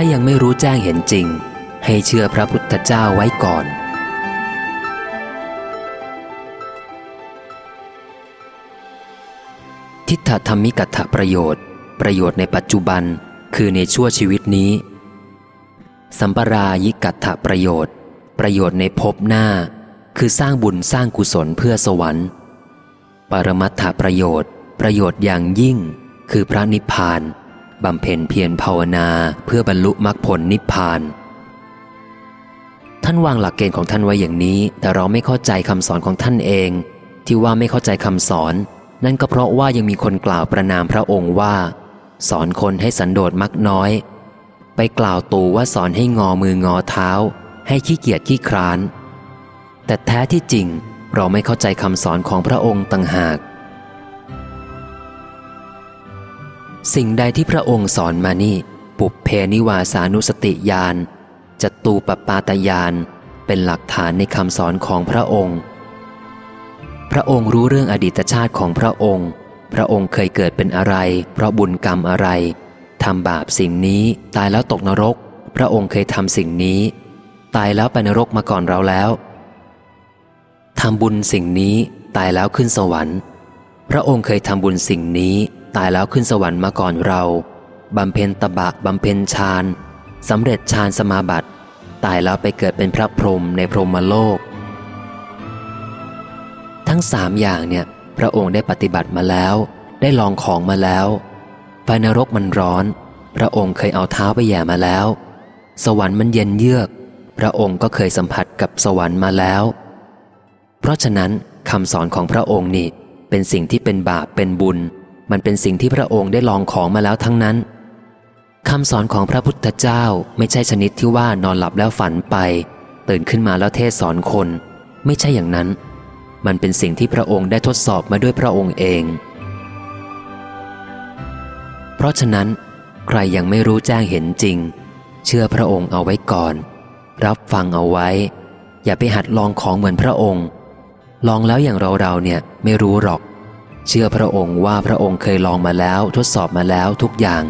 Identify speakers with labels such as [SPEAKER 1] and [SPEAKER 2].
[SPEAKER 1] ายังไม่รู้แจ้งเห็นจริง ให้เชื่อพระพุทธเจ้าไว้ก่อนทิฏฐธรรมิกัตถประโยชน์ ประโยชน์ในปัจจุบันคือในชั่วชีวิตนี้ สัมปรายิกัตถประโยชน์ ประโยชน์ในภพหน้า คือสร้างบุญสร้างกุศลเพื่อสวรรค์ ปรมัตถประโยชน์ ประโยชน์อย่างยิ่ง คือพระนิพพาน บำเพ็ญเพียรภาวนาเพื่อบรรลุมรรคผลนิพพาน ท่านวางหลักเกณฑ์ของท่านไว้อย่างนี้ แต่เราไม่เข้าใจคำสอนของท่านเอง ที่ว่าไม่เข้าใจคำสอน นั่นก็เพราะว่ายังมีคนกล่าวประนามพระองค์ว่า สอนคนให้สันโดษมักน้อย ไปกล่าวตูว่าสอนให้งอมืองอเท้า ให้ขี้เกียจขี้คร้าน แต่แท้ที่จริงเราไม่เข้าใจคำสอนของพระองค์ต่างหาก สิ่งใดที่พระองค์สอนมานี่ ปุบเพนิวาสานุสติญาณจตูปปาตญาณเป็นหลักฐานในคำสอนของพระองค์ พระองค์รู้เรื่องอดีตชาติของพระองค์ พระองค์เคยเกิดเป็นอะไร เพราะบุญกรรมอะไรทำบาปสิ่งนี้ตายแล้วตกนรก พระองค์เคยทำสิ่งนี้ ตายแล้วไปนรกมาก่อนเราแล้วทำบุญสิ่งนี้ตายแล้วขึ้นสวรรค์ พระองค์เคยทำบุญสิ่งนี้ ตายแล้วขึ้นสวรรค์มาก่อนเราบำเพ็ญตบะบำเพ็ญฌานสำเร็จฌานสมาบัติ ตายแล้วไปเกิดเป็นพระพรหมในพรหมโลก ทั้งสามอย่างเนี่ย พระองค์ได้ปฏิบัติมาแล้ว ได้ลองของมาแล้วไฟนรกมันร้อน พระองค์เคยเอาเท้าไปแย่มาแล้ว สวรรค์มันเย็นเยือก พระองค์ก็เคยสัมผัสกับสวรรค์มาแล้ว เพราะฉะนั้นคำสอนของพระองค์นี่เป็นสิ่งที่เป็นบาปเป็นบุญ มันเป็นสิ่งที่พระองค์ได้ลองของมาแล้วทั้งนั้นคำสอนของพระพุทธเจ้าไม่ใช่ชนิดที่ว่านอนหลับแล้วฝันไป ตื่นขึ้นมาแล้วเทศสอนคน ไม่ใช่อย่างนั้น มันเป็นสิ่งที่พระองค์ได้ทดสอบมาด้วยพระองค์เอง เพราะฉะนั้น ใครยังไม่รู้แจ้งเห็นจริง เชื่อพระองค์เอาไว้ก่อน รับฟังเอาไว้ อย่าไปหัดลองของเหมือนพระองค์ ลองแล้วอย่างเราเราเนี่ยไม่รู้หรอก เชื่อพระองค์ว่าพระองค์เคยลองมาแล้วทดสอบมาแล้วทุกอย่าง